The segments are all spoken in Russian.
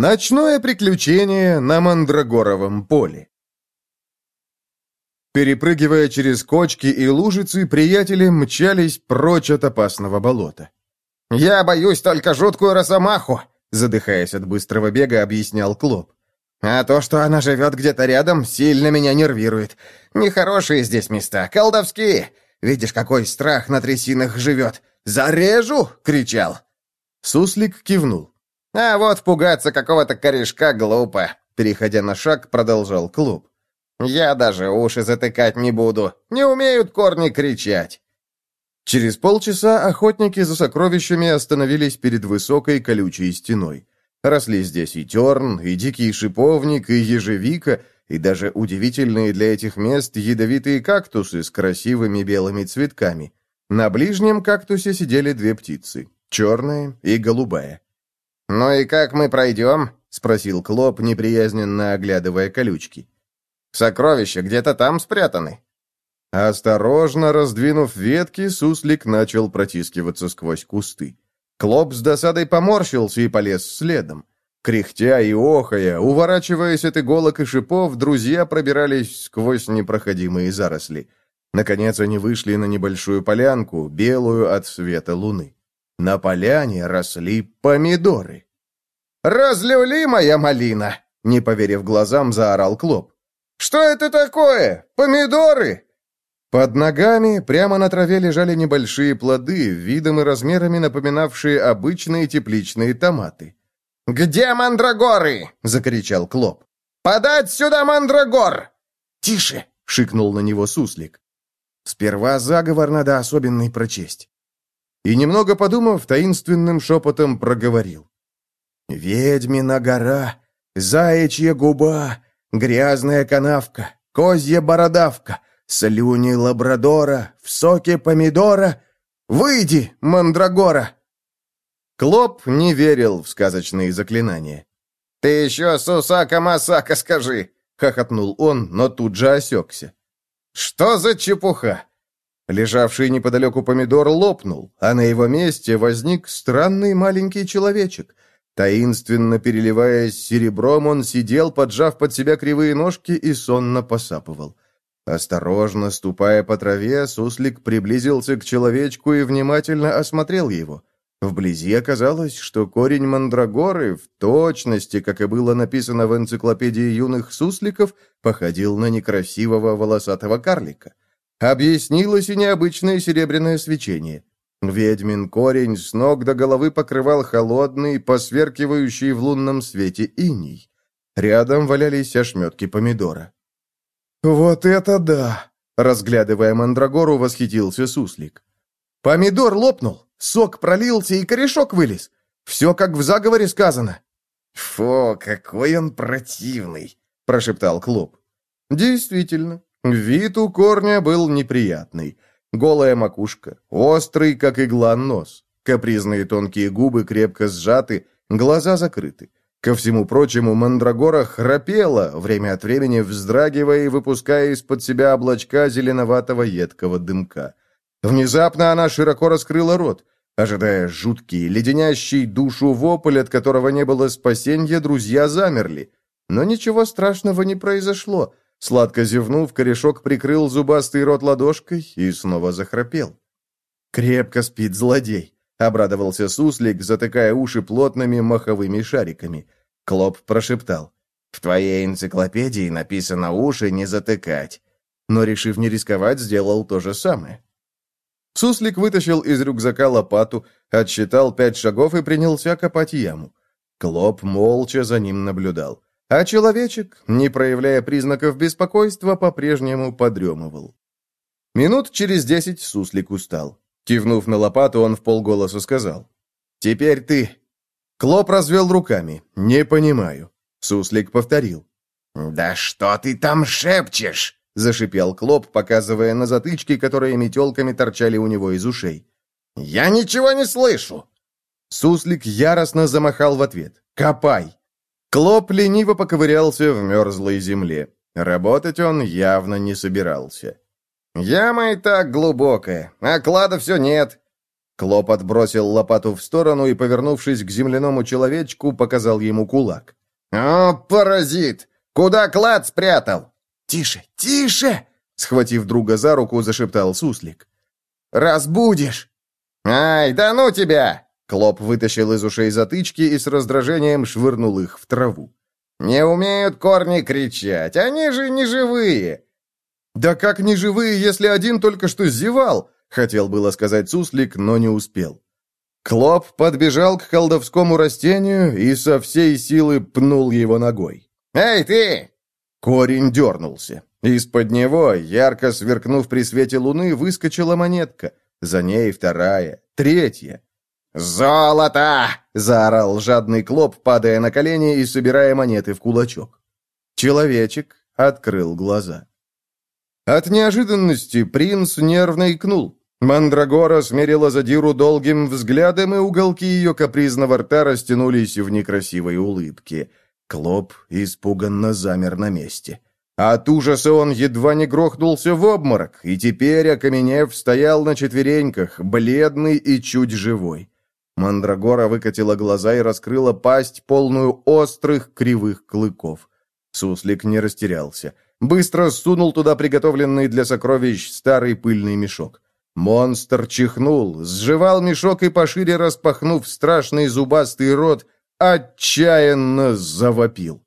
Ночное приключение на Мандрагоровом поле. Перепрыгивая через кочки и лужицы, приятели мчались прочь от опасного болота. «Я боюсь только жуткую росомаху», — задыхаясь от быстрого бега, объяснял Клоп. «А то, что она живет где-то рядом, сильно меня нервирует. Нехорошие здесь места, колдовские. Видишь, какой страх на трясинах живет. «Зарежу!» — кричал. Суслик кивнул. «А вот пугаться какого-то корешка глупо», — переходя на шаг, продолжал клуб. «Я даже уши затыкать не буду. Не умеют корни кричать». Через полчаса охотники за сокровищами остановились перед высокой колючей стеной. Росли здесь и терн, и дикий шиповник, и ежевика, и даже удивительные для этих мест ядовитые кактусы с красивыми белыми цветками. На ближнем кактусе сидели две птицы, черная и голубая. «Ну и как мы пройдем?» — спросил Клоп, неприязненно оглядывая колючки. «Сокровища где-то там спрятаны». Осторожно раздвинув ветки, суслик начал протискиваться сквозь кусты. Клоп с досадой поморщился и полез следом. Кряхтя и охая, уворачиваясь от иголок и шипов, друзья пробирались сквозь непроходимые заросли. Наконец они вышли на небольшую полянку, белую от света луны. На поляне росли помидоры. «Разлюли, моя малина!» Не поверив глазам, заорал Клоп. «Что это такое? Помидоры?» Под ногами прямо на траве лежали небольшие плоды, видом и размерами напоминавшие обычные тепличные томаты. «Где мандрагоры?» — закричал Клоп. «Подать сюда мандрагор!» «Тише!» — шикнул на него суслик. Сперва заговор надо особенный прочесть. И немного подумав, таинственным шепотом проговорил. «Ведьмина гора, заячья губа, грязная канавка, козья бородавка, слюни лабрадора, в соке помидора. Выйди, мандрагора!» Клоп не верил в сказочные заклинания. «Ты еще Сусака-Масака скажи!» — хохотнул он, но тут же осекся. «Что за чепуха?» Лежавший неподалеку помидор лопнул, а на его месте возник странный маленький человечек. Таинственно переливаясь серебром, он сидел, поджав под себя кривые ножки и сонно посапывал. Осторожно ступая по траве, суслик приблизился к человечку и внимательно осмотрел его. Вблизи оказалось, что корень мандрагоры, в точности, как и было написано в энциклопедии юных сусликов, походил на некрасивого волосатого карлика. Объяснилось и необычное серебряное свечение. Ведьмин корень с ног до головы покрывал холодный, посверкивающий в лунном свете иней. Рядом валялись ошметки помидора. «Вот это да!» — разглядывая мандрагору, восхитился суслик. «Помидор лопнул!» Сок пролился, и корешок вылез. Все, как в заговоре сказано». «Фу, какой он противный!» — прошептал Клоп. «Действительно, вид у корня был неприятный. Голая макушка, острый, как игла, нос, капризные тонкие губы крепко сжаты, глаза закрыты. Ко всему прочему, мандрагора храпела, время от времени вздрагивая и выпуская из-под себя облачка зеленоватого едкого дымка. Внезапно она широко раскрыла рот. Ожидая жуткий, леденящий душу вопль, от которого не было спасения, друзья замерли. Но ничего страшного не произошло. Сладко зевнув, корешок прикрыл зубастый рот ладошкой и снова захрапел. «Крепко спит злодей», — обрадовался суслик, затыкая уши плотными маховыми шариками. Клоп прошептал. «В твоей энциклопедии написано «уши не затыкать». Но, решив не рисковать, сделал то же самое. Суслик вытащил из рюкзака лопату, отсчитал пять шагов и принялся копать яму. Клоп молча за ним наблюдал. А человечек, не проявляя признаков беспокойства, по-прежнему подремывал. Минут через десять Суслик устал. Кивнув на лопату, он в полголоса сказал. «Теперь ты». Клоп развел руками. «Не понимаю». Суслик повторил. «Да что ты там шепчешь?» зашипел Клоп, показывая на затычки, которые метелками торчали у него из ушей. «Я ничего не слышу!» Суслик яростно замахал в ответ. «Копай!» Клоп лениво поковырялся в мерзлой земле. Работать он явно не собирался. «Яма и так глубокая, а клада все нет». Клоп отбросил лопату в сторону и, повернувшись к земляному человечку, показал ему кулак. «О, паразит! Куда клад спрятал?» «Тише, тише!» — схватив друга за руку, зашептал суслик. «Разбудишь!» «Ай, да ну тебя!» Клоп вытащил из ушей затычки и с раздражением швырнул их в траву. «Не умеют корни кричать, они же не живые!» «Да как не живые, если один только что зевал?» — хотел было сказать суслик, но не успел. Клоп подбежал к колдовскому растению и со всей силы пнул его ногой. «Эй, ты!» Корень дернулся. Из-под него, ярко сверкнув при свете луны, выскочила монетка. За ней вторая, третья. «Золото!» — заорал жадный клоп, падая на колени и собирая монеты в кулачок. Человечек открыл глаза. От неожиданности принц нервно икнул. Мандрагора смерила задиру долгим взглядом, и уголки ее капризного рта растянулись в некрасивой улыбке. Клоп испуганно замер на месте. От ужаса он едва не грохнулся в обморок, и теперь, окаменев, стоял на четвереньках, бледный и чуть живой. Мандрагора выкатила глаза и раскрыла пасть, полную острых кривых клыков. Суслик не растерялся. Быстро сунул туда приготовленный для сокровищ старый пыльный мешок. Монстр чихнул, сживал мешок и, пошире распахнув страшный зубастый рот, отчаянно завопил.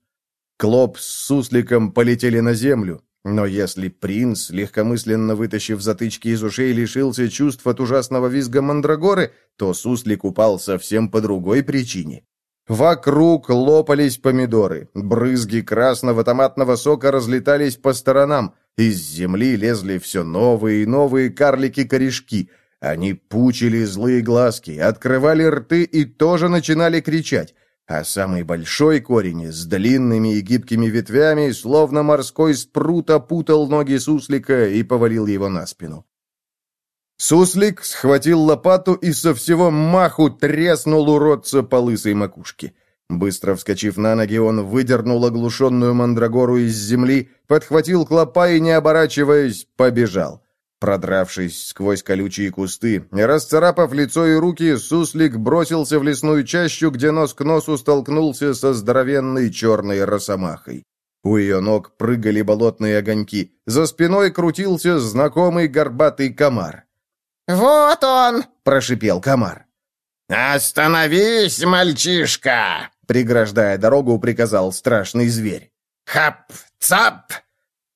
Клоп с сусликом полетели на землю. Но если принц, легкомысленно вытащив затычки из ушей, лишился чувств от ужасного визга мандрагоры, то суслик упал совсем по другой причине. Вокруг лопались помидоры, брызги красного томатного сока разлетались по сторонам, из земли лезли все новые и новые карлики-корешки. Они пучили злые глазки, открывали рты и тоже начинали кричать а самый большой корень с длинными и гибкими ветвями, словно морской спрут, опутал ноги суслика и повалил его на спину. Суслик схватил лопату и со всего маху треснул уродца по лысой макушке. Быстро вскочив на ноги, он выдернул оглушенную мандрагору из земли, подхватил клопа и, не оборачиваясь, побежал. Продравшись сквозь колючие кусты, расцарапав лицо и руки, суслик бросился в лесную чащу, где нос к носу столкнулся со здоровенной черной росомахой. У ее ног прыгали болотные огоньки. За спиной крутился знакомый горбатый комар. «Вот он!» — прошипел комар. «Остановись, мальчишка!» — преграждая дорогу, приказал страшный зверь. «Хап! Цап!»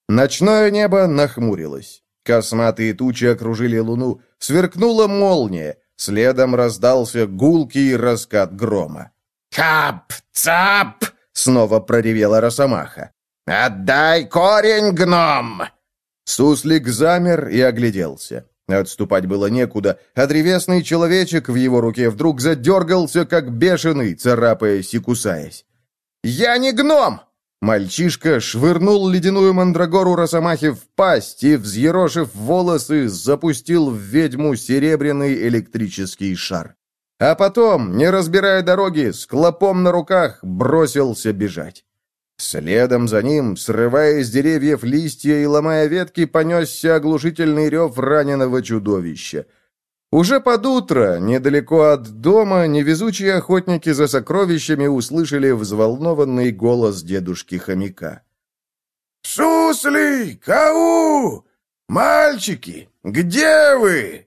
Ночное небо нахмурилось. Косматые тучи окружили луну, сверкнула молния, следом раздался гулкий раскат грома. «Кап! Цап!» — снова проревела Росомаха. «Отдай корень, гном!» Суслик замер и огляделся. Отступать было некуда, а древесный человечек в его руке вдруг задергался, как бешеный, царапаясь и кусаясь. «Я не гном!» Мальчишка швырнул ледяную мандрагору Росомахи в пасть и, взъерошив волосы, запустил в ведьму серебряный электрический шар. А потом, не разбирая дороги, с клопом на руках бросился бежать. Следом за ним, срывая с деревьев листья и ломая ветки, понесся оглушительный рев раненого чудовища. Уже под утро, недалеко от дома, невезучие охотники за сокровищами услышали взволнованный голос дедушки-хомяка. «Сусли! Кау! Мальчики, где вы?»